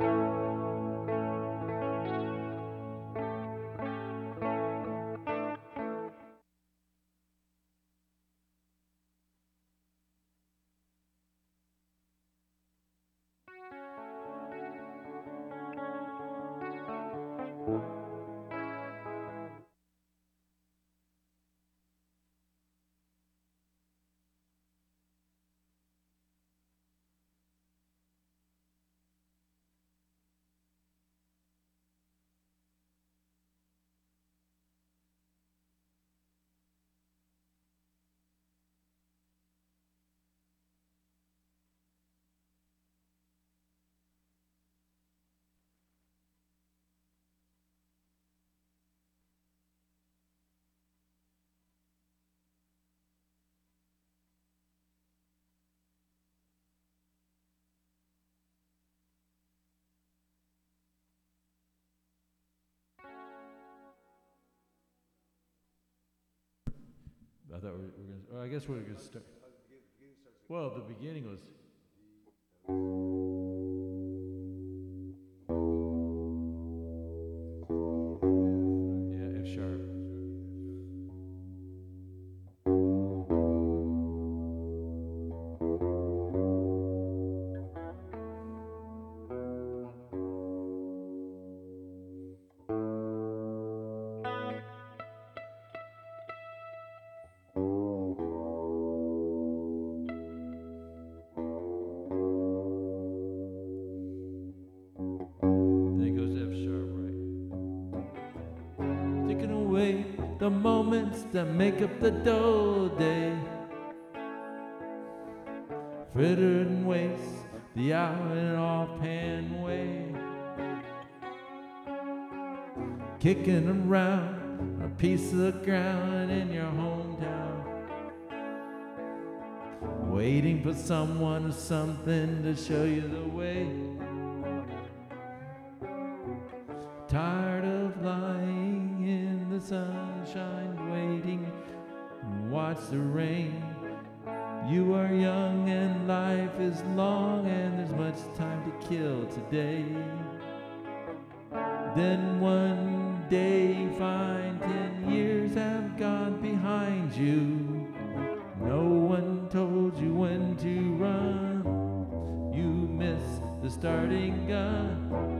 I going to, I guess we're going to start. Well, the beginning was. Yeah, F sharp. The moments that make up the dull day. Fritter and waste the hour in an offhand way. Kicking around a piece of ground in your hometown. Waiting for someone or something to show you the way. Tired of lying in sunshine, waiting and watch the rain. You are young and life is long, and there's much time to kill today. Then one day you find ten years have gone behind you. No one told you when to run. You missed the starting gun.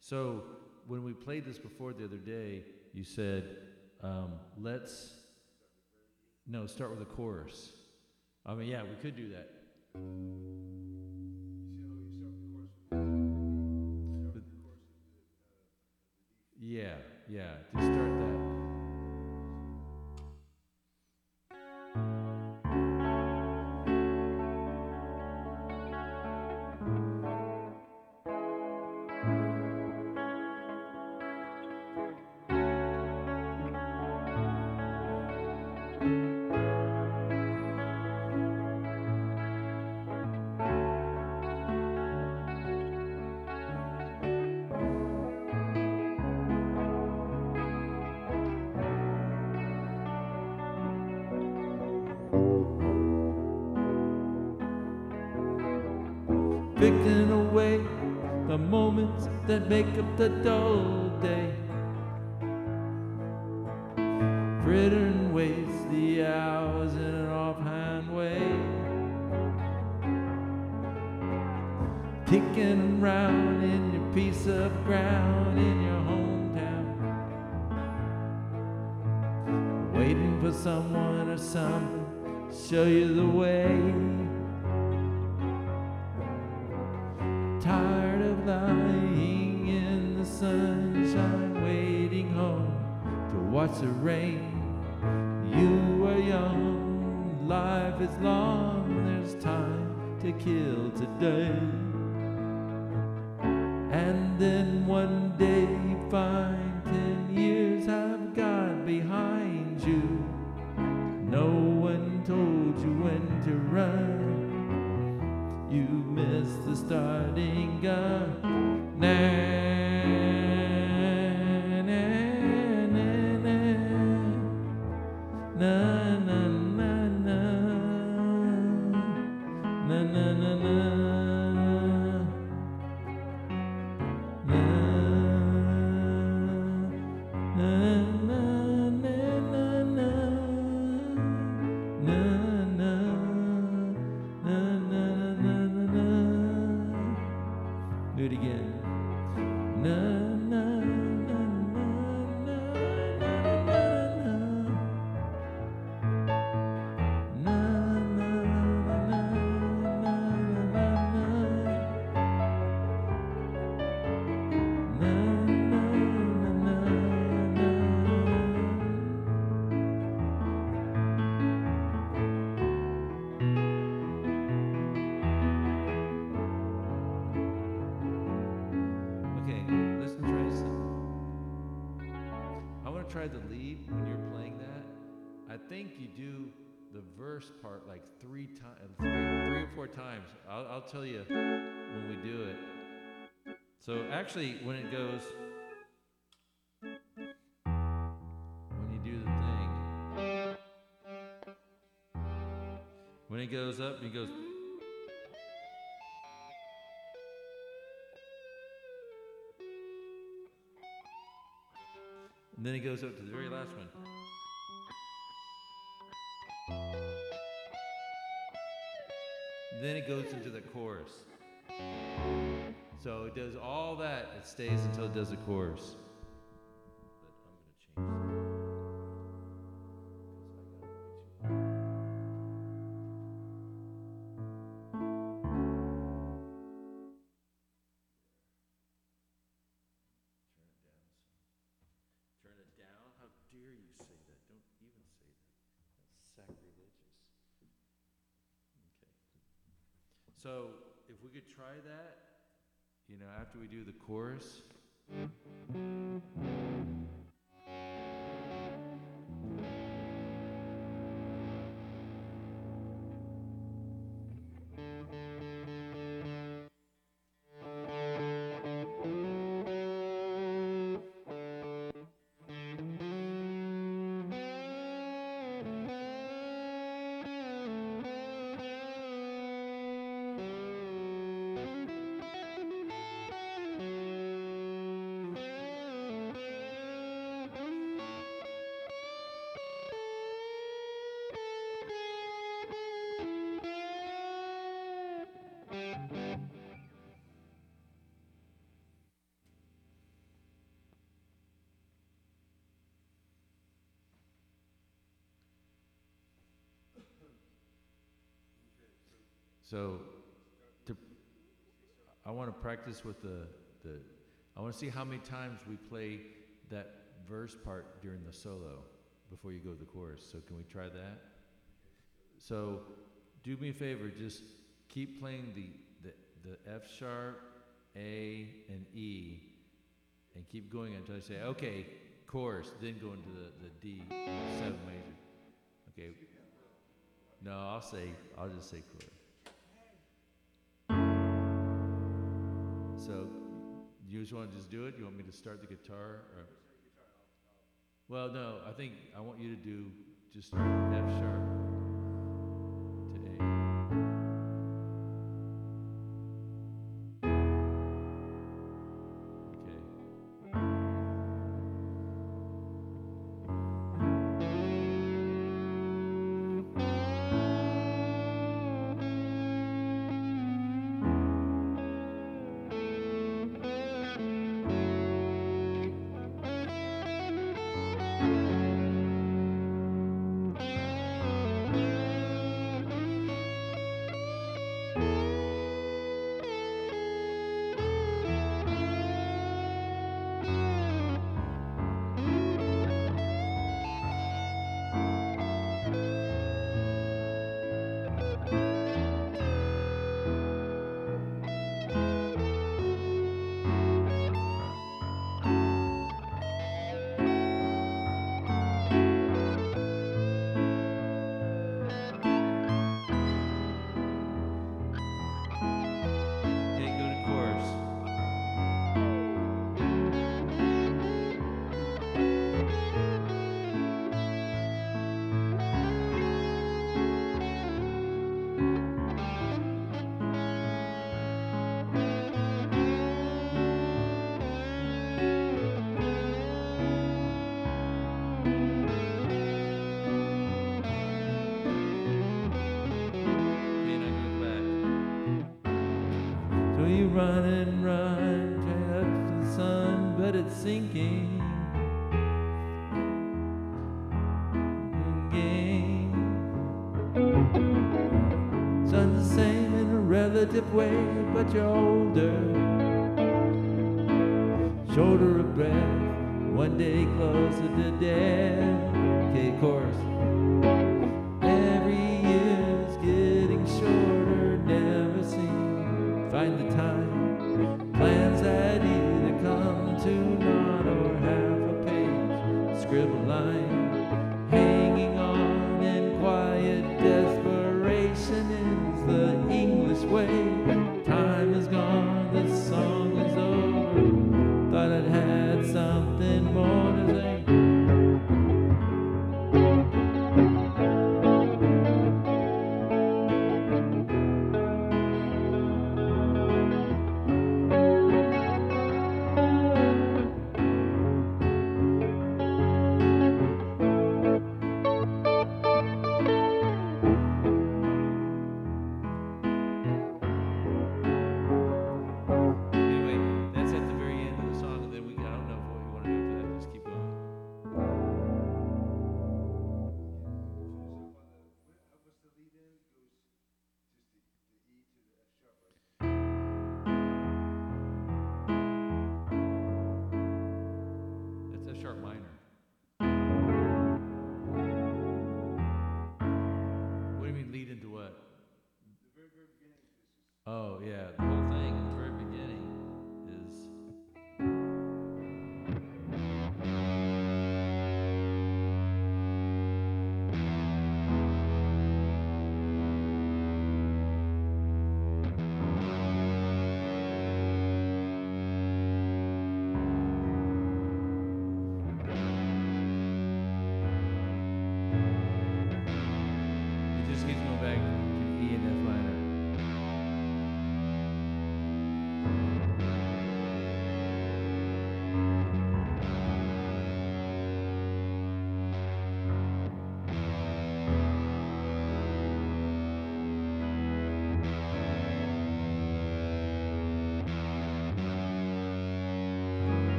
So when we played this before the other day, you said, um, let's no start with a chorus. I mean, yeah, we could do that. Yeah, yeah. Start that. Moments that make up the dull day. Frittering waste the hours in an offhand way. Kicking around in your piece of ground in your hometown. Waiting for someone or something to show you the way. Sunshine, waiting home to watch the rain. You are young, life is long, there's time to kill today. Want to try lead when you're playing that. I think you do the verse part like three times, three, three or four times. I'll, I'll tell you when we do it. So actually, when it goes, when you do the thing, when it goes up, it goes. And then it goes up to the very last one. Then it goes into the chorus. So it does all that, it stays until it does the chorus. So if we could try that, you know, after we do the chorus. So, to, I want to practice with the, the, I want to see how many times we play that verse part during the solo before you go to the chorus. So, can we try that? So, do me a favor, just keep playing the, the, the F sharp, A, and E, and keep going until I say, okay, chorus, then go into the, the D, seven major. Okay. No, I'll say, I'll just say chorus. So, you just want to just do it? You want me to start the guitar? Or? Well, no, I think I want you to do just F sharp to A. sinking. Sun's the same in a relative way, but you're older. Shorter of breath, one day closer to death. Okay, chorus. Oh yeah,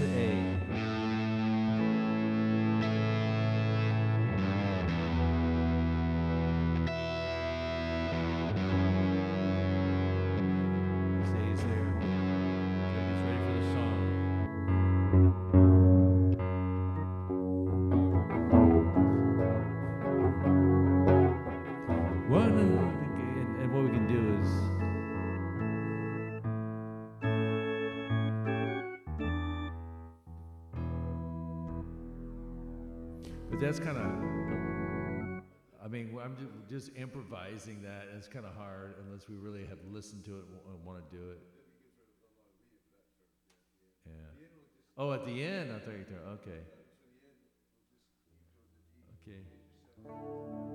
Say. Stays But that's kind of, I mean, I'm ju- just improvising that. It's kind of hard unless we really have listened to it and want to do it. Yeah. Oh, at the end, I thought you were, okay. Okay.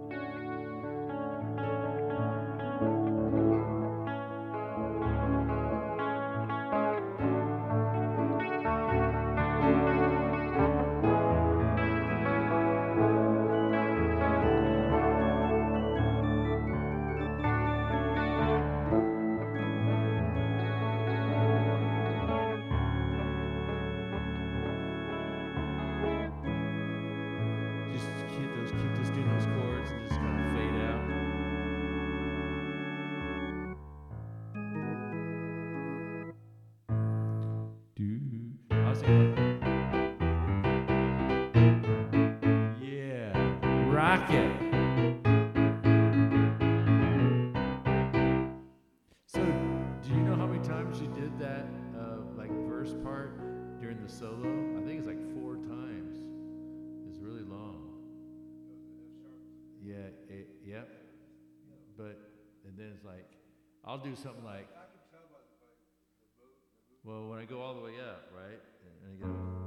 Yeah. So, do you know how many times you did that, uh, like verse part during the solo? I think it's like four times. It's really long. Yeah, it, yep. But and then it's like I'll do something like. Well, when I go all the way up, right, and I go.